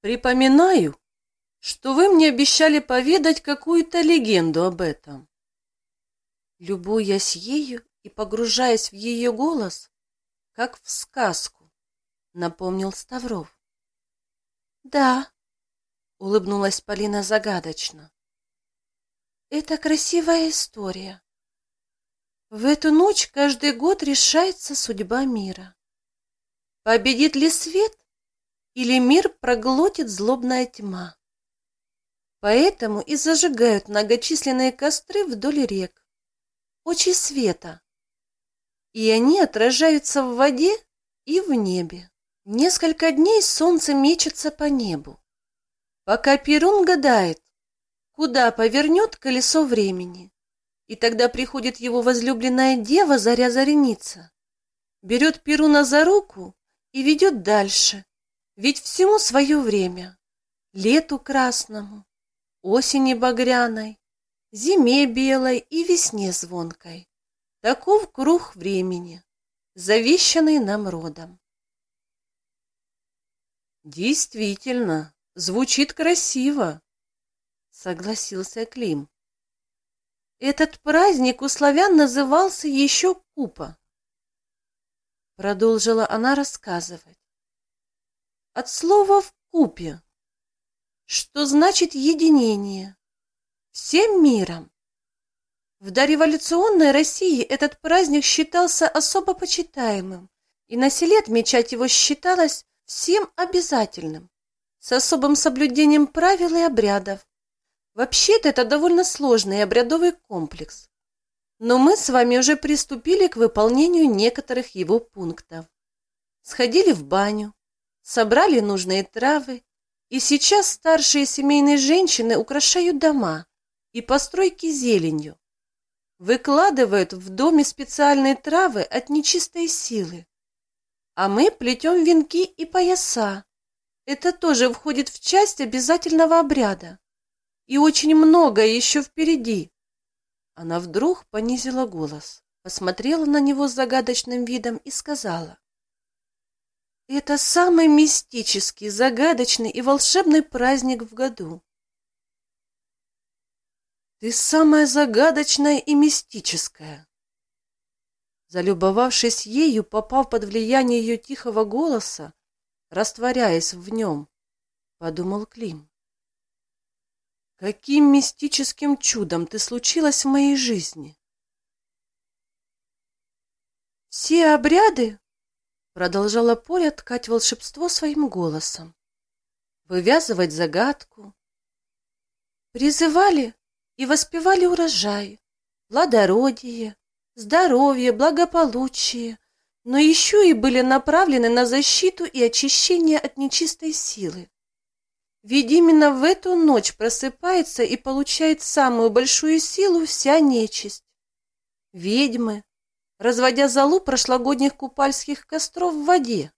Припоминаю, что вы мне обещали поведать какую-то легенду об этом. Любуясь ею и погружаясь в ее голос, как в сказку, напомнил Ставров. Да, улыбнулась Полина загадочно. Это красивая история. В эту ночь каждый год решается судьба мира. Победит ли свет, или мир проглотит злобная тьма? Поэтому и зажигают многочисленные костры вдоль рек, очи света, и они отражаются в воде и в небе. Несколько дней солнце мечется по небу, пока Перун гадает, куда повернет колесо времени. И тогда приходит его возлюбленная дева Заря Зареница, берет Перуна за руку и ведет дальше, ведь всему свое время. Лету красному, осени багряной, зиме белой и весне звонкой. Таков круг времени, завещанный нам родом. Действительно, звучит красиво, согласился Клим. Этот праздник у славян назывался еще Купа. Продолжила она рассказывать. От слова «в купе», что значит единение, всем миром. В дореволюционной России этот праздник считался особо почитаемым, и на селе отмечать его считалось всем обязательным, с особым соблюдением правил и обрядов. Вообще-то это довольно сложный обрядовый комплекс, но мы с вами уже приступили к выполнению некоторых его пунктов. Сходили в баню, собрали нужные травы, и сейчас старшие семейные женщины украшают дома и постройки зеленью, выкладывают в доме специальные травы от нечистой силы. А мы плетем венки и пояса. Это тоже входит в часть обязательного обряда. И очень много еще впереди. Она вдруг понизила голос, посмотрела на него с загадочным видом и сказала. Это самый мистический, загадочный и волшебный праздник в году. Ты самая загадочная и мистическая. Залюбовавшись ею, попав под влияние ее тихого голоса, растворяясь в нем, подумал Клим. Каким мистическим чудом ты случилась в моей жизни? Все обряды, продолжала Поля ткать волшебство своим голосом, вывязывать загадку, призывали и воспевали урожай, плодородие, здоровье, благополучие, но еще и были направлены на защиту и очищение от нечистой силы. Ведь именно в эту ночь просыпается и получает самую большую силу вся нечисть. Ведьмы, разводя залу прошлогодних купальских костров в воде,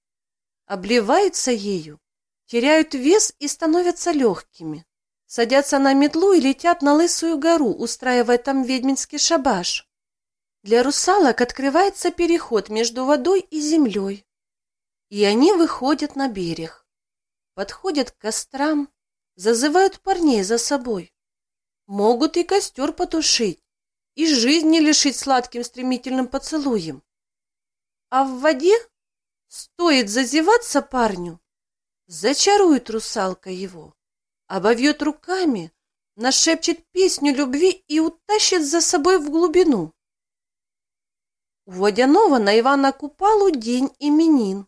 обливаются ею, теряют вес и становятся легкими садятся на метлу и летят на Лысую гору, устраивая там ведьминский шабаш. Для русалок открывается переход между водой и землей, и они выходят на берег, подходят к кострам, зазывают парней за собой. Могут и костер потушить, и жизни лишить сладким стремительным поцелуем. А в воде стоит зазеваться парню, зачарует русалка его обовьет руками, нашепчет песню любви и утащит за собой в глубину. У Водянова на Ивана Купалу день именин,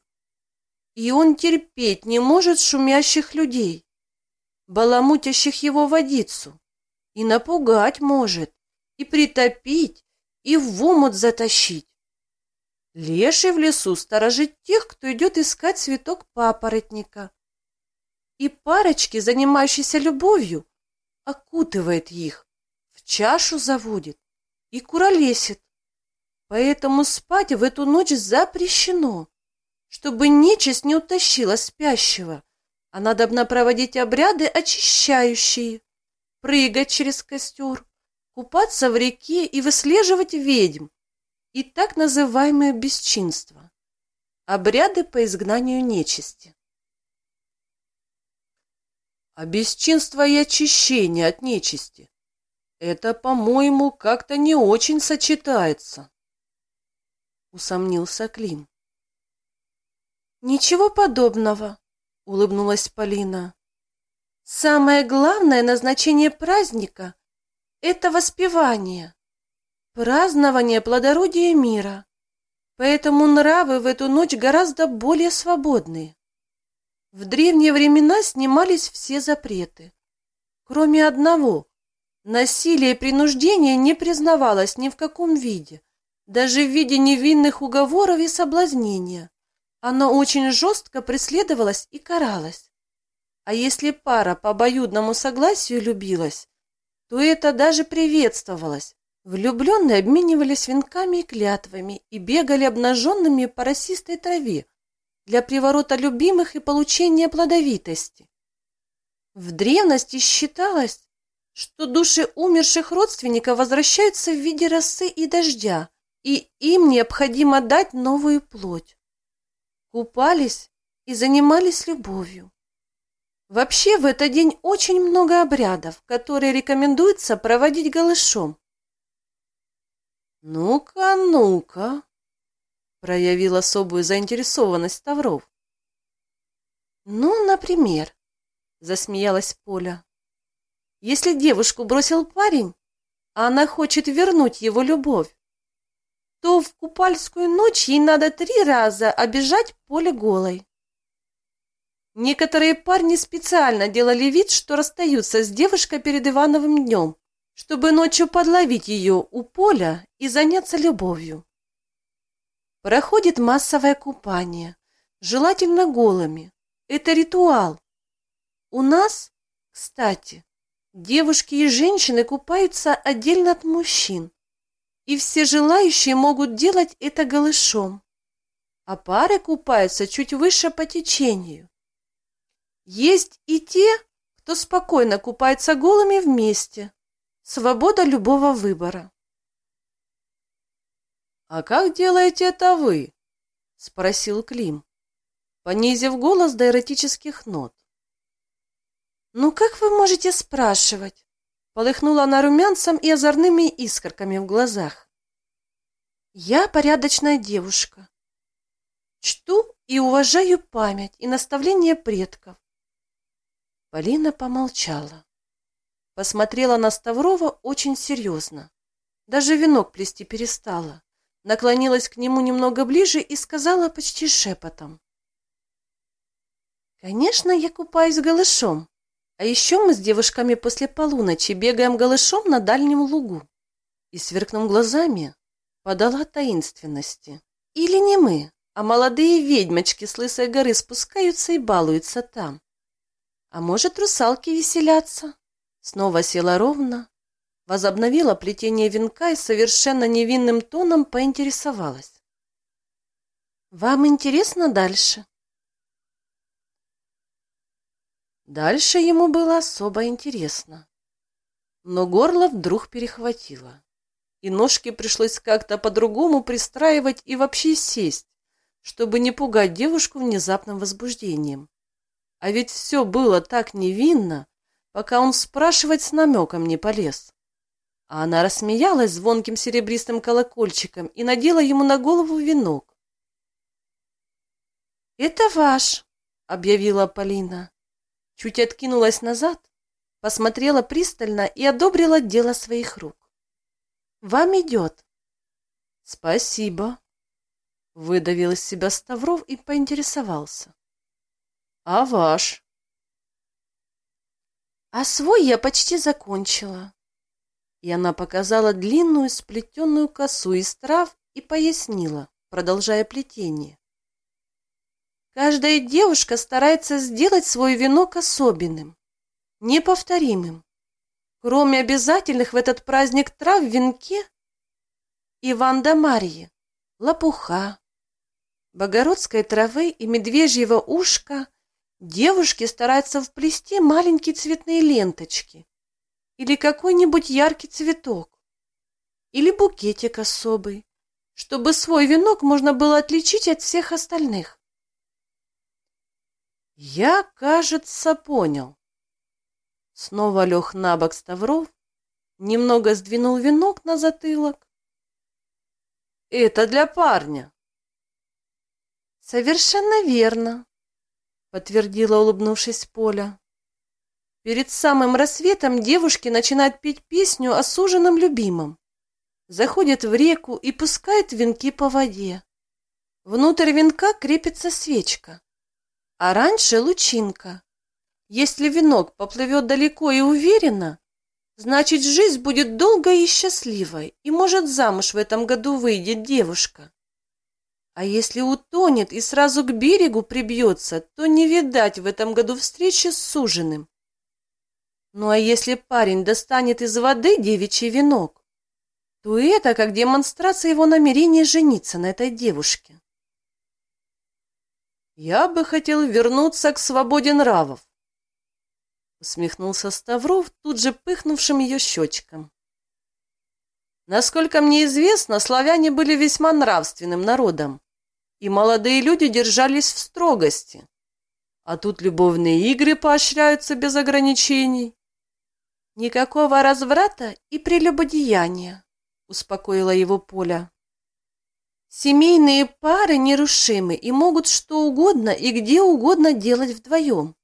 и он терпеть не может шумящих людей, баламутящих его водицу, и напугать может, и притопить, и в омут затащить. Леший в лесу сторожит тех, кто идет искать цветок папоротника, и парочки, занимающиеся любовью, окутывает их, в чашу заводит и куролесит. Поэтому спать в эту ночь запрещено, чтобы нечисть не утащила спящего, а надобно проводить обряды очищающие, прыгать через костер, купаться в реке и выслеживать ведьм, и так называемое бесчинство, обряды по изгнанию нечисти. А бесчинство и очищение от нечисти — это, по-моему, как-то не очень сочетается. Усомнился Клим. Ничего подобного, улыбнулась Полина. Самое главное назначение праздника — это воспевание, празднование плодородия мира. Поэтому нравы в эту ночь гораздо более свободные. В древние времена снимались все запреты, кроме одного. Насилие и принуждение не признавалось ни в каком виде, даже в виде невинных уговоров и соблазнения. Оно очень жестко преследовалось и каралось. А если пара по обоюдному согласию любилась, то это даже приветствовалось. Влюбленные обменивались венками и клятвами и бегали обнаженными по росистой траве, для приворота любимых и получения плодовитости. В древности считалось, что души умерших родственников возвращаются в виде росы и дождя, и им необходимо дать новую плоть. Купались и занимались любовью. Вообще в этот день очень много обрядов, которые рекомендуется проводить голышом. «Ну-ка, ну-ка!» проявил особую заинтересованность Ставров. «Ну, например», — засмеялась Поля, «если девушку бросил парень, а она хочет вернуть его любовь, то в купальскую ночь ей надо три раза обижать поле голой. Некоторые парни специально делали вид, что расстаются с девушкой перед Ивановым днем, чтобы ночью подловить ее у поля и заняться любовью. Проходит массовое купание, желательно голыми. Это ритуал. У нас, кстати, девушки и женщины купаются отдельно от мужчин, и все желающие могут делать это голышом, а пары купаются чуть выше по течению. Есть и те, кто спокойно купается голыми вместе. Свобода любого выбора. «А как делаете это вы?» — спросил Клим, понизив голос до эротических нот. «Ну как вы можете спрашивать?» — полыхнула она румянцем и озорными искорками в глазах. «Я порядочная девушка. Чту и уважаю память и наставления предков. Полина помолчала. Посмотрела на Ставрова очень серьезно. Даже венок плести перестала наклонилась к нему немного ближе и сказала почти шепотом. «Конечно, я купаюсь голышом, а еще мы с девушками после полуночи бегаем голышом на дальнем лугу». И, сверкнув глазами, подала таинственности. «Или не мы, а молодые ведьмочки с Лысой горы спускаются и балуются там. А может, русалки веселятся?» Снова села ровно, возобновила плетение венка и совершенно невинным тоном поинтересовалась. «Вам интересно дальше?» Дальше ему было особо интересно. Но горло вдруг перехватило, и ножки пришлось как-то по-другому пристраивать и вообще сесть, чтобы не пугать девушку внезапным возбуждением. А ведь все было так невинно, пока он спрашивать с намеком не полез. А она рассмеялась звонким серебристым колокольчиком и надела ему на голову венок. «Это ваш», — объявила Полина. Чуть откинулась назад, посмотрела пристально и одобрила дело своих рук. «Вам идет». «Спасибо», — выдавил из себя Ставров и поинтересовался. «А ваш?» «А свой я почти закончила», и она показала длинную сплетенную косу из трав и пояснила, продолжая плетение. Каждая девушка старается сделать свой венок особенным, неповторимым. Кроме обязательных в этот праздник трав в венке Иван да Марьи, лопуха, богородской травы и медвежьего ушка девушки стараются вплести маленькие цветные ленточки, или какой-нибудь яркий цветок, или букетик особый, чтобы свой венок можно было отличить от всех остальных. Я, кажется, понял, Снова лег на бок Ставров, немного сдвинул венок на затылок. «Это для парня!» «Совершенно верно», — подтвердила, улыбнувшись Поля. Перед самым рассветом девушки начинают петь песню о суженом любимом. Заходят в реку и пускают венки по воде. Внутрь венка крепится свечка, а раньше лучинка. Если венок поплывет далеко и уверенно, значит, жизнь будет долгой и счастливой, и, может, замуж в этом году выйдет девушка. А если утонет и сразу к берегу прибьется, то не видать в этом году встречи с суженым. Ну а если парень достанет из воды девичий венок, то это как демонстрация его намерения жениться на этой девушке. «Я бы хотел вернуться к свободе нравов», — усмехнулся Ставров, тут же пыхнувшим ее щечком. Насколько мне известно, славяне были весьма нравственным народом, и молодые люди держались в строгости. А тут любовные игры поощряются без ограничений. Никакого разврата и прелюбодеяния, успокоила его Поля. Семейные пары нерушимы и могут что угодно и где угодно делать вдвоем.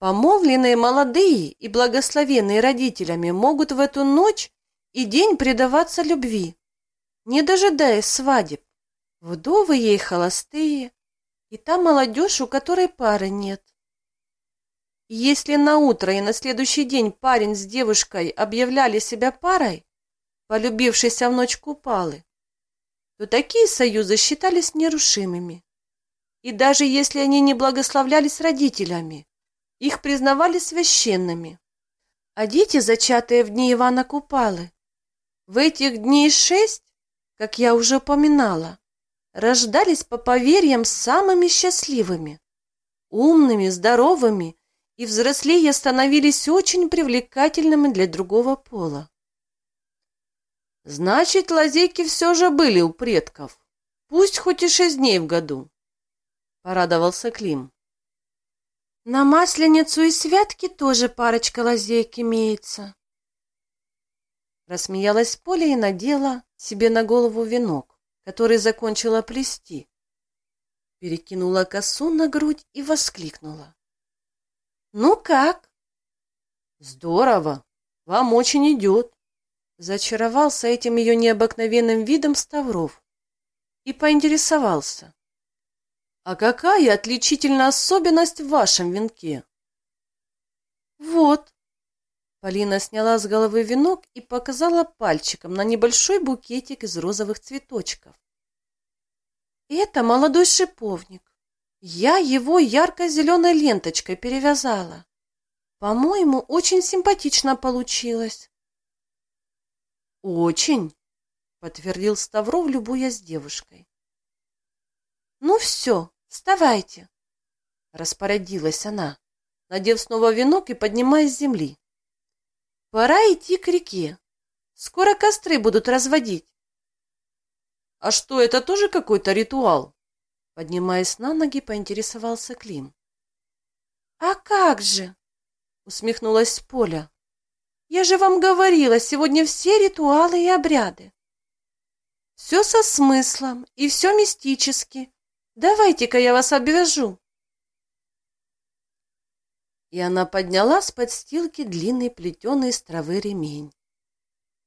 Помолвленные молодые и благословенные родителями могут в эту ночь и день предаваться любви, не дожидаясь свадеб. Вдовы ей холостые, и та молодежь, у которой пары нет. Если на утро и на следующий день парень с девушкой объявляли себя парой, полюбившейся в ночь купалы, то такие союзы считались нерушимыми. И даже если они не благословлялись родителями, их признавали священными. А дети, зачатые в дни Ивана Купалы, в этих дней шесть, как я уже упоминала, рождались по поверьям самыми счастливыми, умными, здоровыми и взрослее становились очень привлекательными для другого пола. Значит, лазейки все же были у предков, пусть хоть и шесть дней в году, — порадовался Клим. На Масленицу и Святки тоже парочка лазейк имеется. Рассмеялась Поля и надела себе на голову венок, который закончила плести. Перекинула косу на грудь и воскликнула. «Ну как?» «Здорово! Вам очень идет!» Зачаровался этим ее необыкновенным видом Ставров и поинтересовался. «А какая отличительная особенность в вашем венке?» «Вот». Полина сняла с головы венок и показала пальчиком на небольшой букетик из розовых цветочков. «Это молодой шиповник. Я его ярко-зеленой ленточкой перевязала. По-моему, очень симпатично получилось. Очень, подтвердил Ставров, любуясь девушкой. Ну все, вставайте, распорядилась она, надев снова венок и поднимаясь с земли. Пора идти к реке. Скоро костры будут разводить. А что, это тоже какой-то ритуал? Поднимаясь на ноги, поинтересовался Клим. «А как же?» — усмехнулась Поля. «Я же вам говорила, сегодня все ритуалы и обряды. Все со смыслом и все мистически. Давайте-ка я вас обвяжу». И она подняла с подстилки длинный плетеный из травы ремень.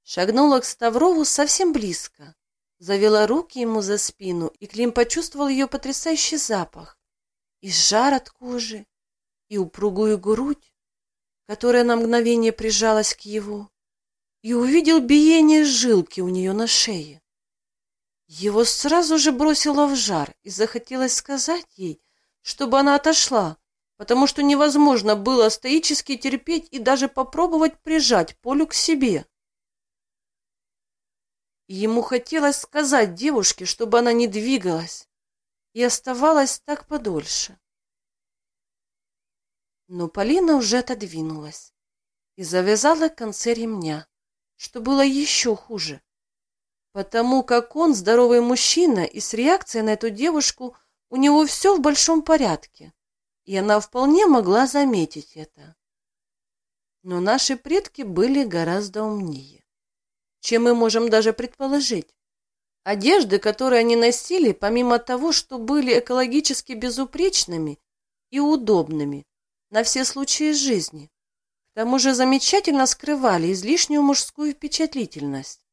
Шагнула к Ставрову совсем близко, завела руки ему за спину, и Клим почувствовал ее потрясающий запах, и жар от кожи, и упругую грудь, которая на мгновение прижалась к его, и увидел биение жилки у нее на шее. Его сразу же бросило в жар, и захотелось сказать ей, чтобы она отошла, потому что невозможно было стоически терпеть и даже попробовать прижать Полю к себе. Ему хотелось сказать девушке, чтобы она не двигалась и оставалась так подольше. Но Полина уже отодвинулась и завязала концы ремня, что было еще хуже, потому как он здоровый мужчина, и с реакцией на эту девушку у него все в большом порядке, и она вполне могла заметить это. Но наши предки были гораздо умнее, чем мы можем даже предположить. Одежды, которые они носили, помимо того, что были экологически безупречными и удобными на все случаи жизни, к тому же замечательно скрывали излишнюю мужскую впечатлительность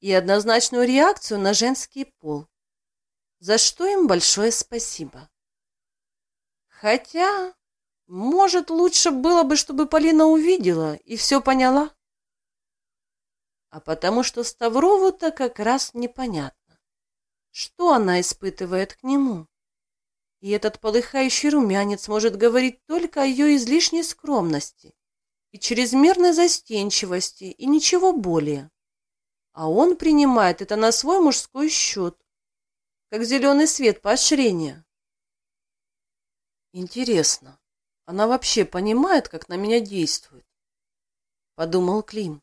и однозначную реакцию на женский пол, за что им большое спасибо. Хотя может, лучше было бы, чтобы Полина увидела и все поняла? А потому что Ставрову-то как раз непонятно, что она испытывает к нему. И этот полыхающий румянец может говорить только о ее излишней скромности и чрезмерной застенчивости, и ничего более. А он принимает это на свой мужской счет, как зеленый свет поощрения. Интересно, она вообще понимает, как на меня действует? Подумал Клим,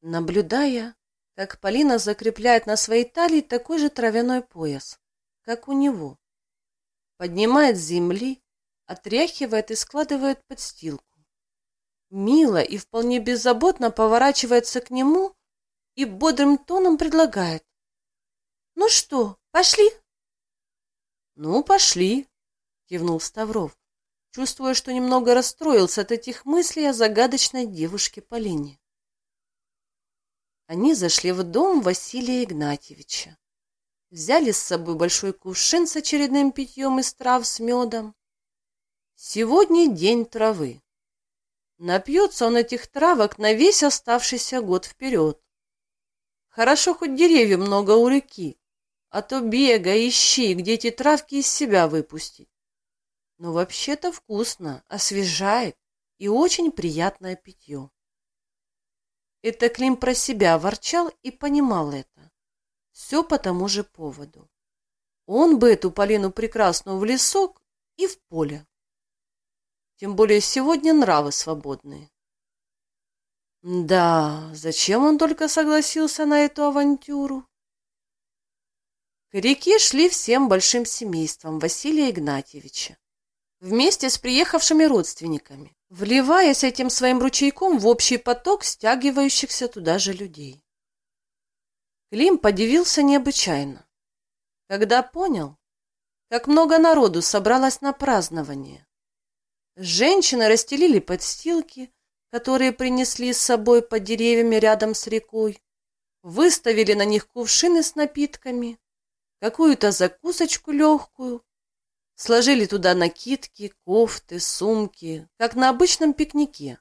наблюдая, как Полина закрепляет на своей талии такой же травяной пояс, как у него. Поднимает с земли, отряхивает и складывает подстилку. Мило и вполне беззаботно поворачивается к нему и бодрым тоном предлагает. «Ну что, пошли?» «Ну, пошли», — кивнул Ставров чувствуя, что немного расстроился от этих мыслей о загадочной девушке Полине. Они зашли в дом Василия Игнатьевича. Взяли с собой большой кувшин с очередным питьем из трав с медом. Сегодня день травы. Напьется он этих травок на весь оставшийся год вперед. Хорошо, хоть деревьев много у реки, а то бега, ищи, где эти травки из себя выпустить. Но вообще-то вкусно, освежает и очень приятное питье. Это Клим про себя ворчал и понимал это. Все по тому же поводу. Он бы эту Полину прекрасную в лесок и в поле. Тем более сегодня нравы свободные. Да, зачем он только согласился на эту авантюру? К реке шли всем большим семейством Василия Игнатьевича вместе с приехавшими родственниками, вливаясь этим своим ручейком в общий поток стягивающихся туда же людей. Клим подивился необычайно, когда понял, как много народу собралось на празднование. Женщины расстелили подстилки, которые принесли с собой под деревьями рядом с рекой, выставили на них кувшины с напитками, какую-то закусочку легкую, Сложили туда накидки, кофты, сумки, как на обычном пикнике.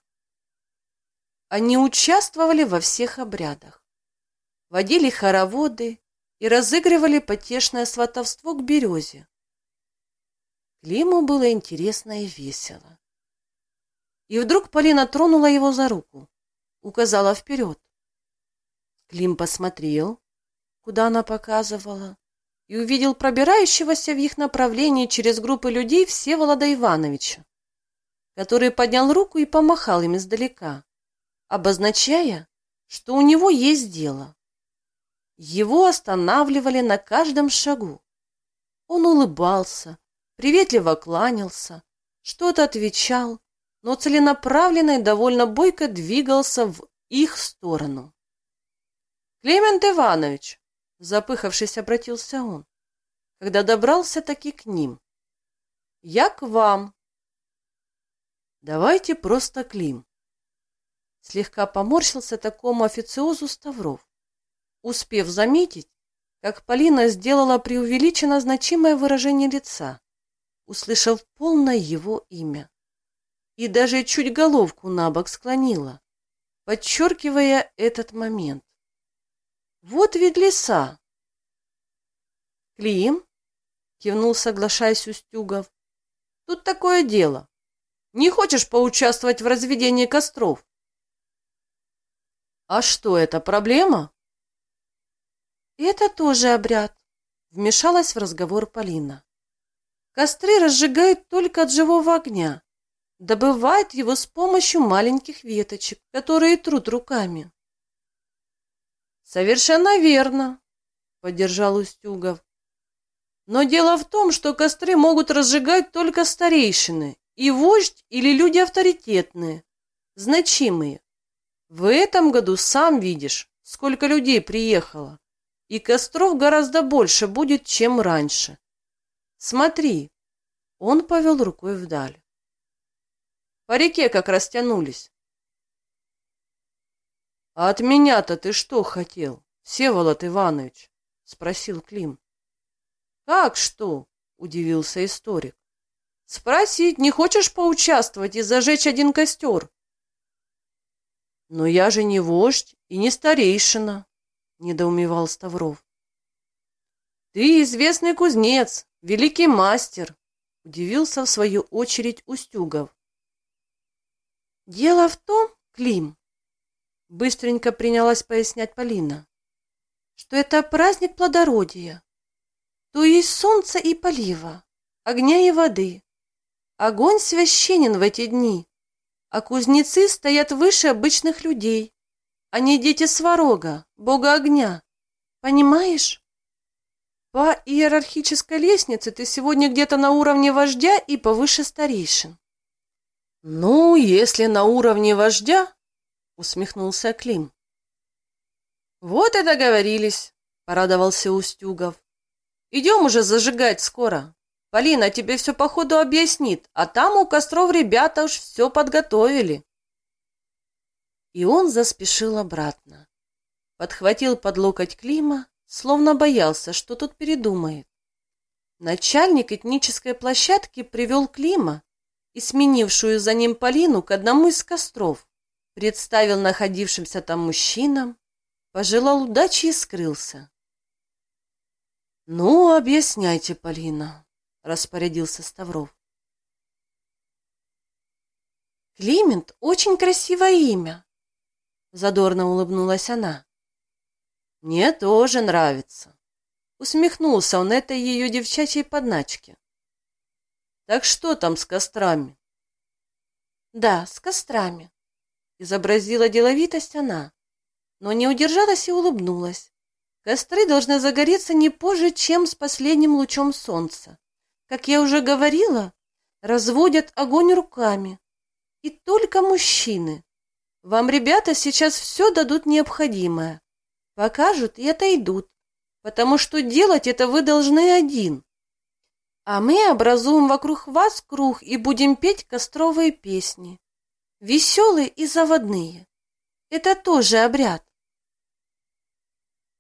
Они участвовали во всех обрядах, водили хороводы и разыгрывали потешное сватовство к березе. Климу было интересно и весело. И вдруг Полина тронула его за руку, указала вперед. Клим посмотрел, куда она показывала, и увидел пробирающегося в их направлении через группы людей Всеволода Ивановича, который поднял руку и помахал им издалека, обозначая, что у него есть дело. Его останавливали на каждом шагу. Он улыбался, приветливо кланялся, что-то отвечал, но целенаправленно и довольно бойко двигался в их сторону. «Климент Иванович!» Запыхавшись, обратился он, когда добрался таки к ним. «Я к вам». «Давайте просто Клим». Слегка поморщился такому официозу Ставров, успев заметить, как Полина сделала преувеличенно значимое выражение лица, услышав полное его имя, и даже чуть головку на бок склонила, подчеркивая этот момент. Вот ведь леса. Клим, кивнул, соглашаясь Устюгов. Тут такое дело. Не хочешь поучаствовать в разведении костров? А что это, проблема? Это тоже обряд, вмешалась в разговор Полина. Костры разжигают только от живого огня. Добывают его с помощью маленьких веточек, которые трут руками. Совершенно верно, поддержал Устюгов. Но дело в том, что костры могут разжигать только старейшины и вождь или люди авторитетные, значимые. В этом году сам видишь, сколько людей приехало, и костров гораздо больше будет, чем раньше. Смотри, он повел рукой вдаль. По реке как растянулись. А от меня-то ты что хотел, Всеволод Иванович? Спросил Клим. Как что? Удивился историк. Спросить, не хочешь поучаствовать и зажечь один костер? Но я же не вождь и не старейшина, недоумевал Ставров. Ты известный кузнец, великий мастер, удивился в свою очередь Устюгов. Дело в том, Клим, быстренько принялась пояснять Полина, что это праздник плодородия, то есть солнца и полива, огня и воды. Огонь священен в эти дни, а кузнецы стоят выше обычных людей. Они дети Сварога, бога огня. Понимаешь? По иерархической лестнице ты сегодня где-то на уровне вождя и повыше старейшин. Ну, если на уровне вождя, усмехнулся Клим. Вот и договорились, порадовался Устюгов. Идем уже зажигать скоро. Полина тебе все по ходу объяснит, а там у костров ребята уж все подготовили. И он заспешил обратно. Подхватил под локоть Клима, словно боялся, что тот передумает. Начальник этнической площадки привел Клима и сменившую за ним Полину к одному из костров, представил находившимся там мужчинам, пожелал удачи и скрылся. «Ну, объясняйте, Полина», распорядился Ставров. Климент – очень красивое имя, задорно улыбнулась она. Мне тоже нравится. Усмехнулся он этой ее девчачьей подначке. Так что там с кострами? Да, с кострами. Изобразила деловитость она, но не удержалась и улыбнулась. Костры должны загореться не позже, чем с последним лучом солнца. Как я уже говорила, разводят огонь руками. И только мужчины. Вам ребята сейчас все дадут необходимое. Покажут и отойдут, потому что делать это вы должны один. А мы образуем вокруг вас круг и будем петь костровые песни. Веселые и заводные. Это тоже обряд.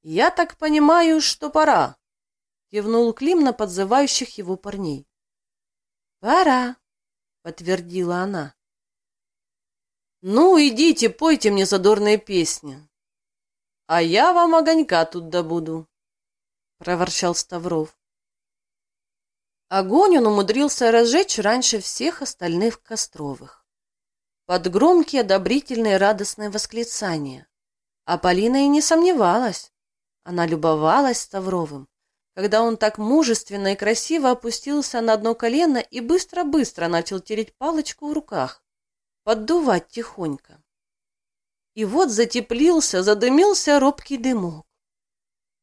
Я так понимаю, что пора, кивнул Клим на подзывающих его парней. Пора, подтвердила она. Ну, идите, пойте мне задорные песни. А я вам огонька тут добуду, проворчал Ставров. Огонь он умудрился разжечь раньше всех остальных костровых. Под громкие, одобрительные, радостные восклицания. А Полина и не сомневалась. Она любовалась Ставровым когда он так мужественно и красиво опустился на одно колено и быстро-быстро начал тереть палочку в руках, поддувать тихонько. И вот затеплился, задымился робкий дымок.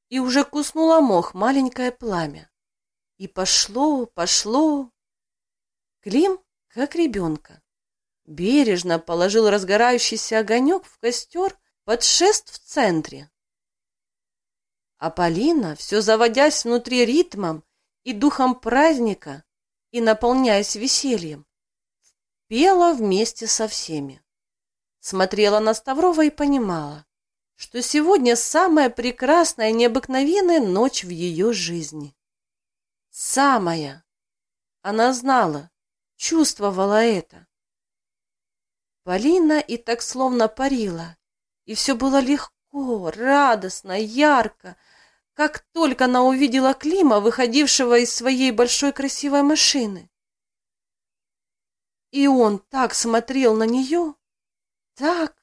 И уже куснуло мох маленькое пламя. И пошло, пошло. Клим, как ребенка, бережно положил разгорающийся огонек в костер под шест в центре а Полина, все заводясь внутри ритмом и духом праздника и наполняясь весельем, пела вместе со всеми. Смотрела на Ставрова и понимала, что сегодня самая прекрасная и необыкновенная ночь в ее жизни. Самая. Она знала, чувствовала это. Полина и так словно парила, и все было легко, радостно, ярко, как только она увидела Клима, выходившего из своей большой красивой машины. И он так смотрел на нее, так,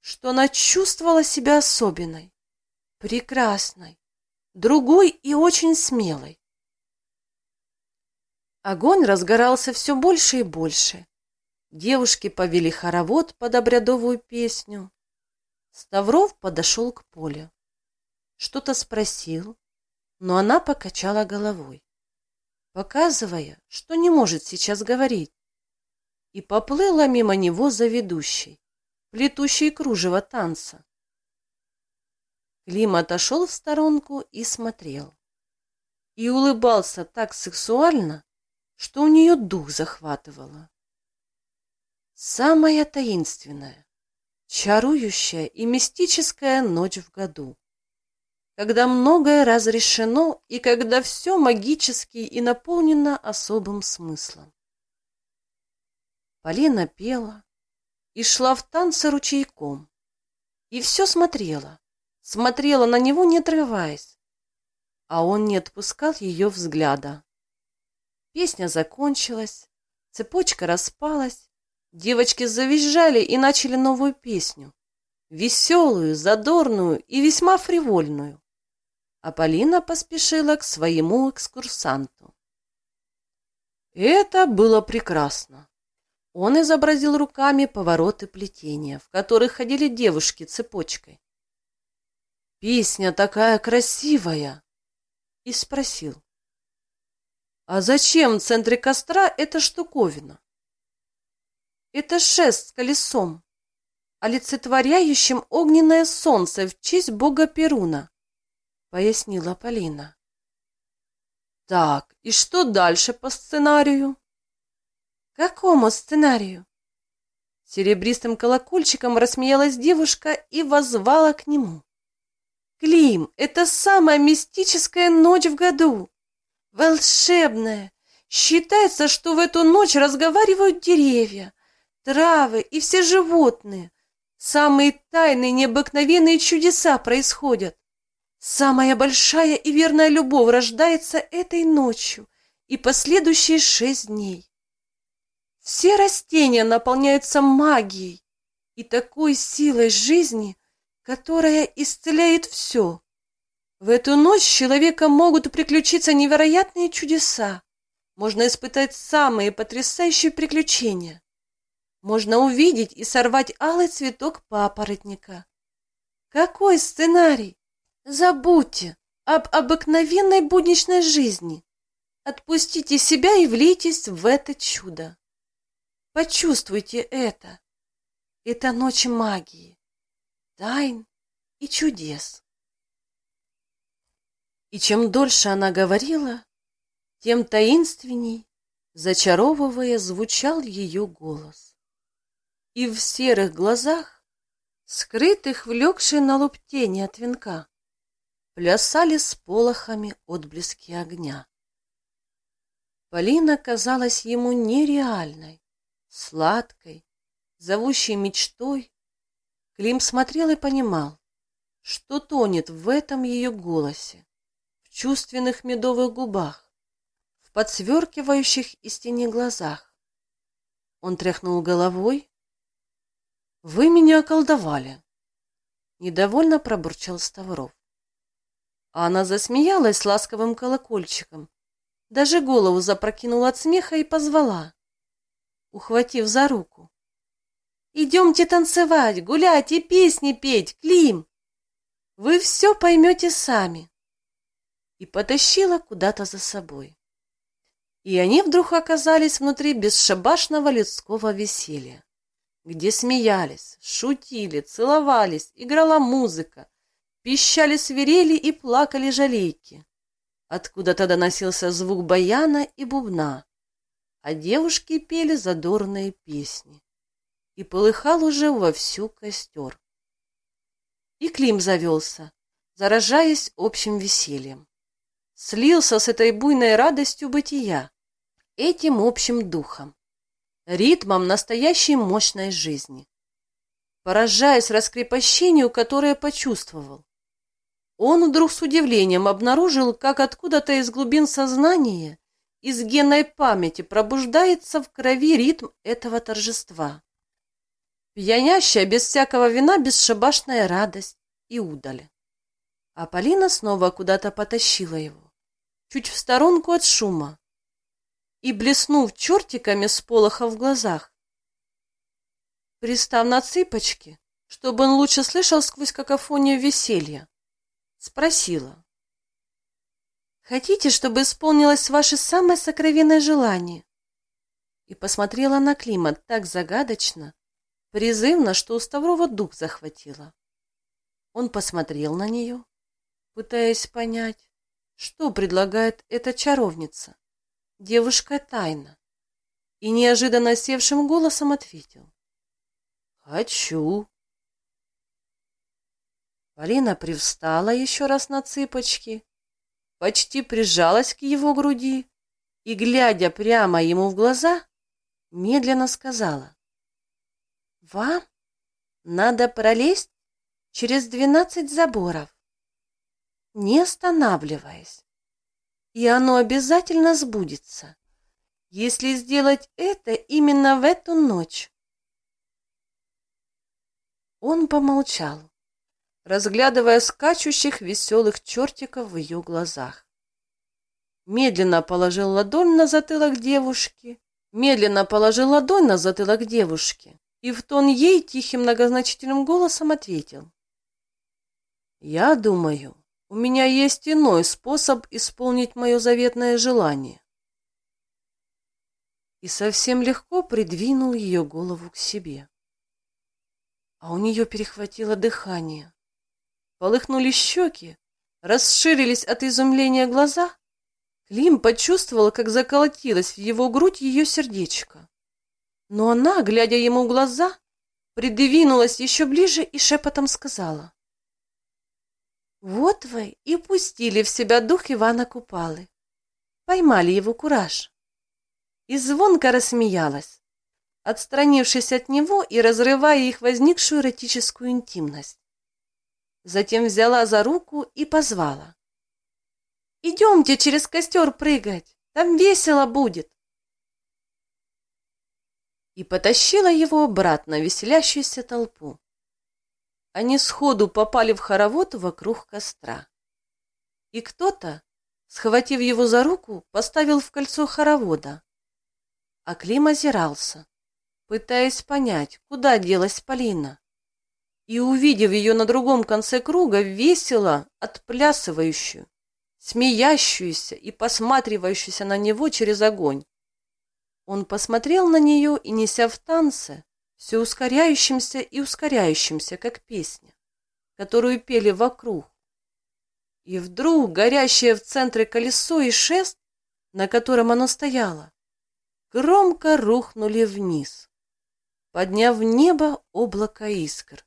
что она чувствовала себя особенной, прекрасной, другой и очень смелой. Огонь разгорался все больше и больше. Девушки повели хоровод под обрядовую песню. Ставров подошел к полю что-то спросил, но она покачала головой, показывая, что не может сейчас говорить. и поплыла мимо него за ведущей, плетущей кружево танца. Клим отошел в сторонку и смотрел. И улыбался так сексуально, что у нее дух захватывало. Самая таинственная, чарующая и мистическая ночь в году, когда многое разрешено и когда все магически и наполнено особым смыслом. Полина пела и шла в танце ручейком, и все смотрела, смотрела на него, не отрываясь, а он не отпускал ее взгляда. Песня закончилась, цепочка распалась, девочки завизжали и начали новую песню, веселую, задорную и весьма фривольную. А Полина поспешила к своему экскурсанту. Это было прекрасно. Он изобразил руками повороты плетения, в которых ходили девушки цепочкой. Песня такая красивая. И спросил. А зачем в центре костра эта штуковина? Это шест с колесом, олицетворяющим огненное солнце в честь бога Перуна, пояснила Полина. Так, и что дальше по сценарию? Какому сценарию? Серебристым колокольчиком рассмеялась девушка и воззвала к нему. Клим, это самая мистическая ночь в году. Волшебная. Считается, что в эту ночь разговаривают деревья, травы и все животные. Самые тайные, необыкновенные чудеса происходят. Самая большая и верная любовь рождается этой ночью и последующие шесть дней. Все растения наполняются магией и такой силой жизни, которая исцеляет все. В эту ночь с человеком могут приключиться невероятные чудеса. Можно испытать самые потрясающие приключения. Можно увидеть и сорвать алый цветок папоротника. Какой сценарий? Забудьте об обыкновенной будничной жизни. Отпустите себя и влейтесь в это чудо. Почувствуйте это. Это ночь магии тайн и чудес. И чем дольше она говорила, тем таинственней, зачаровывая, звучал ее голос. И в серых глазах, скрытых влекшей на лоб тени от венка, плясали с полохами отблески огня. Полина казалась ему нереальной, сладкой, зовущей мечтой, Клим смотрел и понимал, что тонет в этом ее голосе, в чувственных медовых губах, в подсверкивающих из тени глазах. Он тряхнул головой. «Вы меня околдовали!» Недовольно пробурчал Ставров. А она засмеялась ласковым колокольчиком, даже голову запрокинула от смеха и позвала, ухватив за руку. Идемте танцевать, гулять и песни петь, Клим. Вы все поймете сами. И потащила куда-то за собой. И они вдруг оказались внутри бесшабашного людского веселья, где смеялись, шутили, целовались, играла музыка, пищали свирели и плакали жалейки. Откуда-то доносился звук баяна и бубна, а девушки пели задорные песни и полыхал уже вовсю костер. И Клим завелся, заражаясь общим весельем. Слился с этой буйной радостью бытия, этим общим духом, ритмом настоящей мощной жизни. Поражаясь раскрепощению, которое почувствовал, он вдруг с удивлением обнаружил, как откуда-то из глубин сознания, из генной памяти пробуждается в крови ритм этого торжества. Пьянящая, без всякого вина, бесшабашная радость и удали. А Полина снова куда-то потащила его, чуть в сторонку от шума, и, блеснув чертиками с полоха в глазах, пристав на цыпочки, чтобы он лучше слышал сквозь какофонию веселья, спросила. «Хотите, чтобы исполнилось ваше самое сокровенное желание?» и посмотрела на Клима так загадочно, призывно, что у Ставрова дух захватило. Он посмотрел на нее, пытаясь понять, что предлагает эта чаровница, девушка тайна, и неожиданно севшим голосом ответил. «Хочу». Полина привстала еще раз на цыпочки, почти прижалась к его груди и, глядя прямо ему в глаза, медленно сказала. «Вам надо пролезть через двенадцать заборов, не останавливаясь, и оно обязательно сбудется, если сделать это именно в эту ночь». Он помолчал разглядывая скачущих веселых чертиков в ее глазах. Медленно положил ладонь на затылок девушки, медленно положил ладонь на затылок девушки и в тон ей тихим многозначительным голосом ответил. «Я думаю, у меня есть иной способ исполнить мое заветное желание». И совсем легко придвинул ее голову к себе. А у нее перехватило дыхание. Полыхнули щеки, расширились от изумления глаза. Клим почувствовал, как заколотилось в его грудь ее сердечко. Но она, глядя ему в глаза, придвинулась еще ближе и шепотом сказала. «Вот вы и пустили в себя дух Ивана Купалы. Поймали его кураж». И звонко рассмеялась, отстранившись от него и разрывая их возникшую эротическую интимность затем взяла за руку и позвала. «Идемте через костер прыгать, там весело будет!» И потащила его обратно в веселящуюся толпу. Они сходу попали в хоровод вокруг костра. И кто-то, схватив его за руку, поставил в кольцо хоровода. А Клим озирался, пытаясь понять, куда делась Полина и, увидев ее на другом конце круга, весело отплясывающую, смеящуюся и посматривающуюся на него через огонь. Он посмотрел на нее и, неся в танце, все ускоряющимся и ускоряющимся, как песня, которую пели вокруг. И вдруг горящее в центре колесо и шест, на котором оно стояло, громко рухнули вниз, подняв в небо облако искр.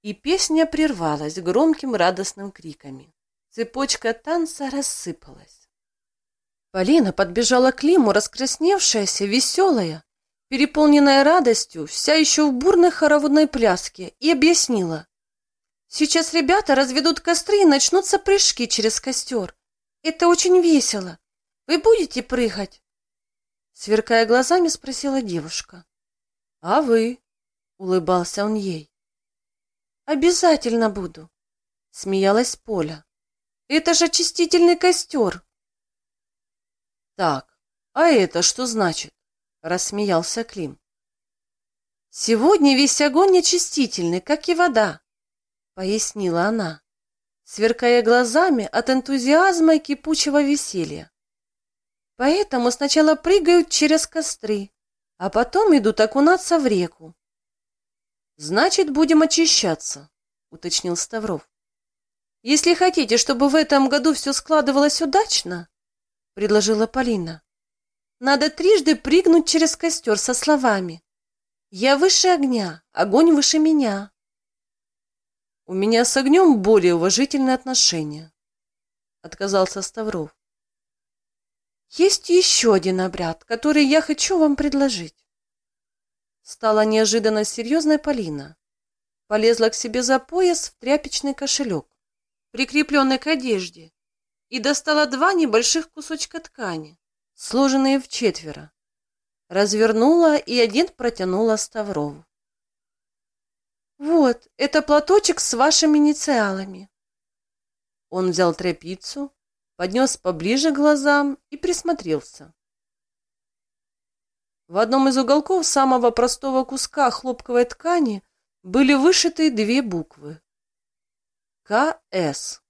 И песня прервалась громким радостным криками. Цепочка танца рассыпалась. Полина подбежала к Лиму, раскрасневшаяся, веселая, переполненная радостью, вся еще в бурной хороводной пляске, и объяснила. «Сейчас ребята разведут костры и начнутся прыжки через костер. Это очень весело. Вы будете прыгать?» Сверкая глазами, спросила девушка. «А вы?» — улыбался он ей. Обязательно буду, смеялась Поля. Это же очистительный костер. Так, а это что значит? Рассмеялся Клим. Сегодня весь огонь очистительный, как и вода, пояснила она, сверкая глазами от энтузиазма и кипучего веселья. Поэтому сначала прыгают через костры, а потом идут окунаться в реку. Значит, будем очищаться, уточнил Ставров. Если хотите, чтобы в этом году все складывалось удачно, предложила Полина, надо трижды прыгнуть через костер со словами «Я выше огня, огонь выше меня». У меня с огнем более уважительные отношения, отказался Ставров. Есть еще один обряд, который я хочу вам предложить. Стала неожиданно серьезной Полина. Полезла к себе за пояс в тряпичный кошелек, прикрепленный к одежде, и достала два небольших кусочка ткани, сложенные в четверо. Развернула и один протянула Ставрову. «Вот, это платочек с вашими инициалами». Он взял тряпицу, поднес поближе к глазам и присмотрелся. В одном из уголков самого простого куска хлопковой ткани были вышиты две буквы. КС.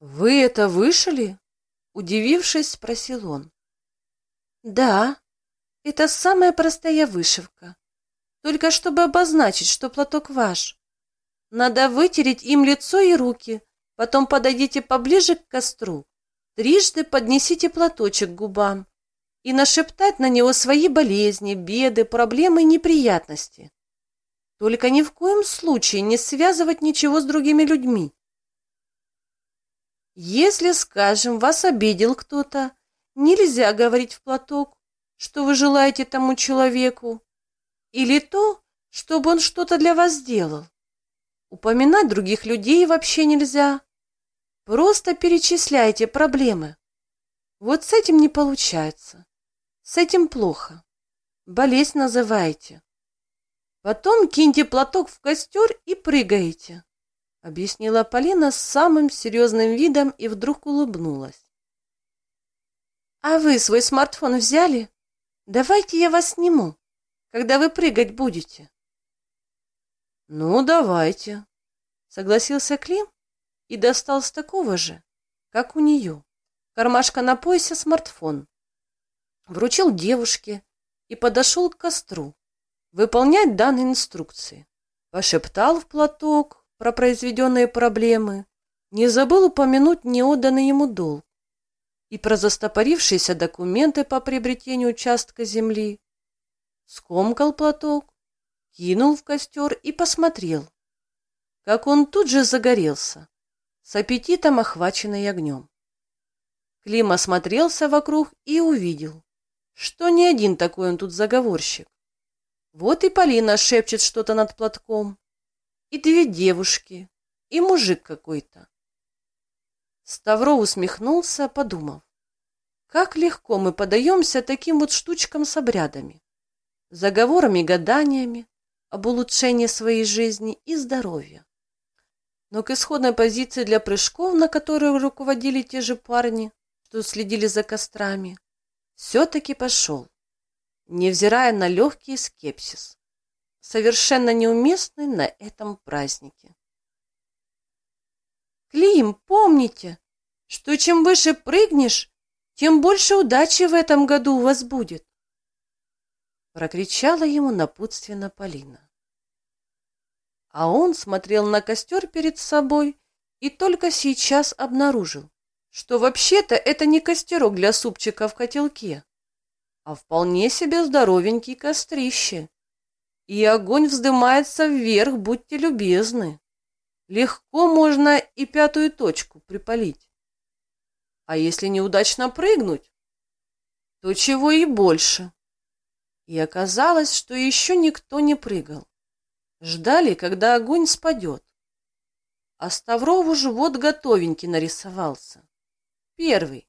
«Вы это вышили?» Удивившись, спросил он. Да, это самая простая вышивка. Только чтобы обозначить, что платок ваш. Надо вытереть им лицо и руки, потом подойдите поближе к костру, трижды поднесите платочек к губам и нашептать на него свои болезни, беды, проблемы и неприятности. Только ни в коем случае не связывать ничего с другими людьми. Если, скажем, вас обидел кто-то, нельзя говорить в платок, что вы желаете тому человеку, или то, чтобы он что-то для вас сделал. Упоминать других людей вообще нельзя. Просто перечисляйте проблемы. Вот с этим не получается. С этим плохо. Болезнь называете. Потом киньте платок в костер и прыгаете, объяснила Полина с самым серьезным видом и вдруг улыбнулась. А вы свой смартфон взяли? Давайте я вас сниму, когда вы прыгать будете. Ну, давайте, согласился Клим и достал с такого же, как у нее, кармашка на поясе смартфон вручил девушке и подошел к костру выполнять данные инструкции. Пошептал в платок про произведенные проблемы, не забыл упомянуть неотданный ему долг и про застопорившиеся документы по приобретению участка земли. Скомкал платок, кинул в костер и посмотрел, как он тут же загорелся, с аппетитом охваченный огнем. Клим осмотрелся вокруг и увидел, что не один такой он тут заговорщик. Вот и Полина шепчет что-то над платком, и две девушки, и мужик какой-то. Ставро усмехнулся, подумав, как легко мы подаемся таким вот штучкам с обрядами, заговорами гаданиями об улучшении своей жизни и здоровья. Но к исходной позиции для прыжков, на которые руководили те же парни, что следили за кострами, все-таки пошел, невзирая на легкий скепсис, совершенно неуместный на этом празднике. Клим, помните, что чем выше прыгнешь, тем больше удачи в этом году у вас будет. Прокричала ему напутственно Полина. А он смотрел на костер перед собой и только сейчас обнаружил, что вообще-то это не костерок для супчика в котелке, а вполне себе здоровенький кострище. И огонь вздымается вверх, будьте любезны. Легко можно и пятую точку припалить. А если неудачно прыгнуть, то чего и больше. И оказалось, что еще никто не прыгал. Ждали, когда огонь спадет. А Ставров уж вот готовенький нарисовался. Первый.